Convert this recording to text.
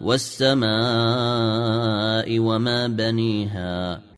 والسماء وما بنيها